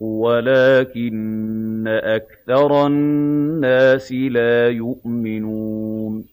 وَلَٰكِنَّ أَكْثَرَ النَّاسِ لَا يُؤْمِنُونَ